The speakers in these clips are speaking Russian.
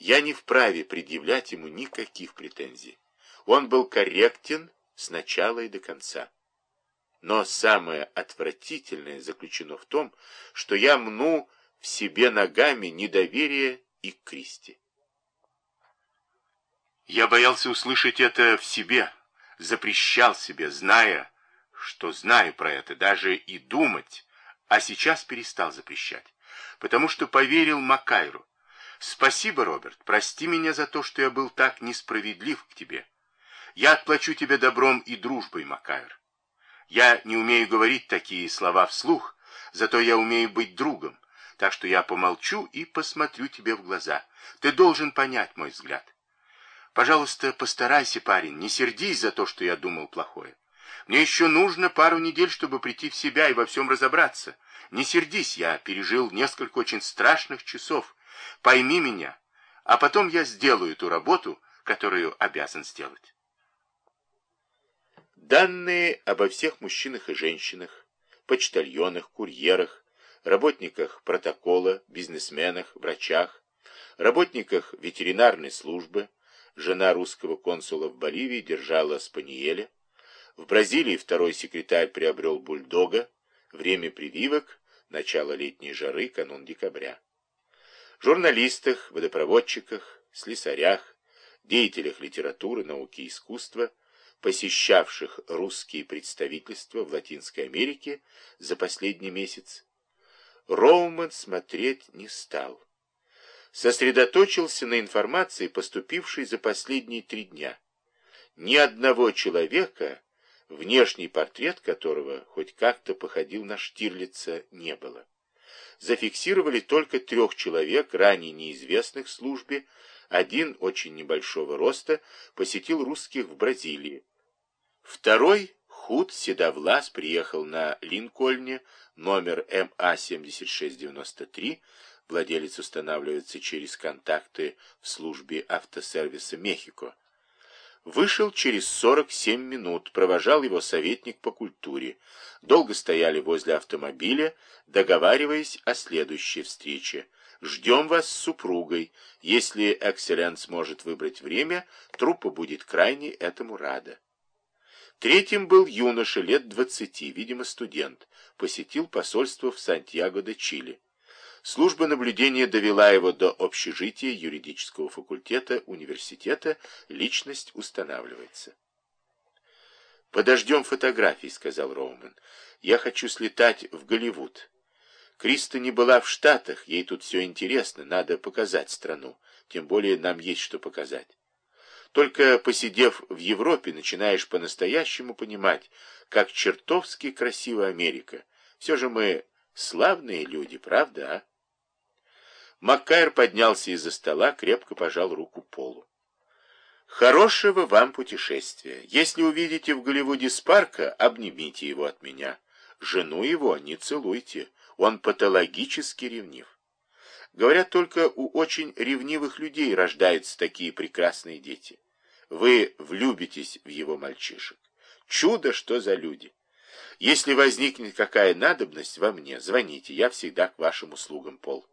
Я не вправе предъявлять ему никаких претензий. Он был корректен с начала и до конца. Но самое отвратительное заключено в том, что я мну в себе ногами недоверие и к Кристи. Я боялся услышать это в себе, запрещал себе, зная, что знаю про это, даже и думать, а сейчас перестал запрещать, потому что поверил Макайру. Спасибо, Роберт, прости меня за то, что я был так несправедлив к тебе. Я отплачу тебе добром и дружбой, Макайр. Я не умею говорить такие слова вслух, зато я умею быть другом, так что я помолчу и посмотрю тебе в глаза. Ты должен понять мой взгляд. Пожалуйста, постарайся, парень, не сердись за то, что я думал плохое. Мне еще нужно пару недель, чтобы прийти в себя и во всем разобраться. Не сердись, я пережил несколько очень страшных часов. Пойми меня, а потом я сделаю ту работу, которую обязан сделать. Данные обо всех мужчинах и женщинах, почтальонах, курьерах, работниках протокола, бизнесменах, врачах, работниках ветеринарной службы, жена русского консула в Боливии держала спаниеля, в Бразилии второй секретарь приобрел бульдога, время прививок, начало летней жары, канун декабря. Журналистах, водопроводчиках, слесарях, деятелях литературы, науки и искусства – посещавших русские представительства в Латинской Америке за последний месяц, Роуман смотреть не стал. Сосредоточился на информации, поступившей за последние три дня. Ни одного человека, внешний портрет которого хоть как-то походил на Штирлица, не было. Зафиксировали только трех человек, ранее неизвестных службе, один очень небольшого роста посетил русских в Бразилии. Второй, худ седовлас, приехал на Линкольне, номер МА-7693, владелец устанавливается через контакты в службе автосервиса Мехико. Вышел через 47 минут, провожал его советник по культуре. Долго стояли возле автомобиля, договариваясь о следующей встрече. Ждем вас с супругой. Если экселленс сможет выбрать время, труппа будет крайне этому рада. Третьим был юноша лет двадцати, видимо, студент, посетил посольство в Сантьяго-де-Чили. Служба наблюдения довела его до общежития юридического факультета университета, личность устанавливается. «Подождем фотографий», — сказал Роумен. «Я хочу слетать в Голливуд. Криста не была в Штатах, ей тут все интересно, надо показать страну, тем более нам есть что показать». Только посидев в Европе, начинаешь по-настоящему понимать, как чертовски красива Америка. Все же мы славные люди, правда, а? Маккайр поднялся из-за стола, крепко пожал руку Полу. Хорошего вам путешествия. Если увидите в Голливуде Спарка, обнимите его от меня. Жену его не целуйте, он патологически ревнив. Говорят, только у очень ревнивых людей рождаются такие прекрасные дети. Вы влюбитесь в его мальчишек. Чудо, что за люди. Если возникнет какая надобность во мне, звоните, я всегда к вашим услугам, Пол.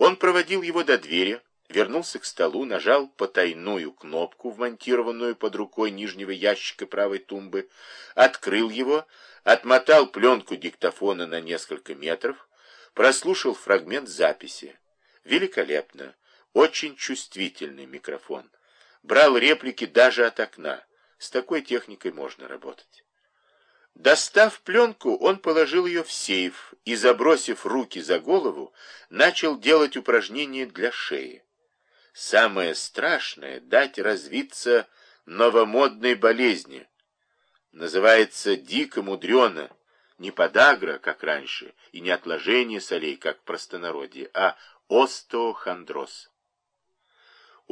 Он проводил его до двери, вернулся к столу, нажал потайную кнопку, вмонтированную под рукой нижнего ящика правой тумбы, открыл его, отмотал пленку диктофона на несколько метров, прослушал фрагмент записи. Великолепно, очень чувствительный микрофон. Брал реплики даже от окна. С такой техникой можно работать. Достав пленку, он положил ее в сейф и, забросив руки за голову, начал делать упражнения для шеи. Самое страшное — дать развиться новомодной болезни. Называется дико мудрено, не подагра, как раньше, и не отложение солей, как простонародье, а остеохондроз.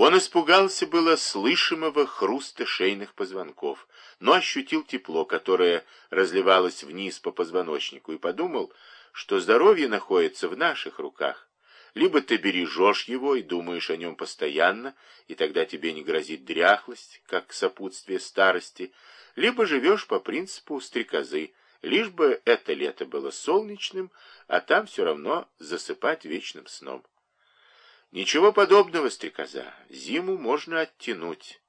Он испугался было слышимого хруста шейных позвонков, но ощутил тепло, которое разливалось вниз по позвоночнику, и подумал, что здоровье находится в наших руках. Либо ты бережешь его и думаешь о нем постоянно, и тогда тебе не грозит дряхлость, как сопутствие старости, либо живешь по принципу стрекозы, Лишь бы это лето было солнечным, а там все равно засыпать вечным сном. Ничего подобного, стрекоза. Зиму можно оттянуть.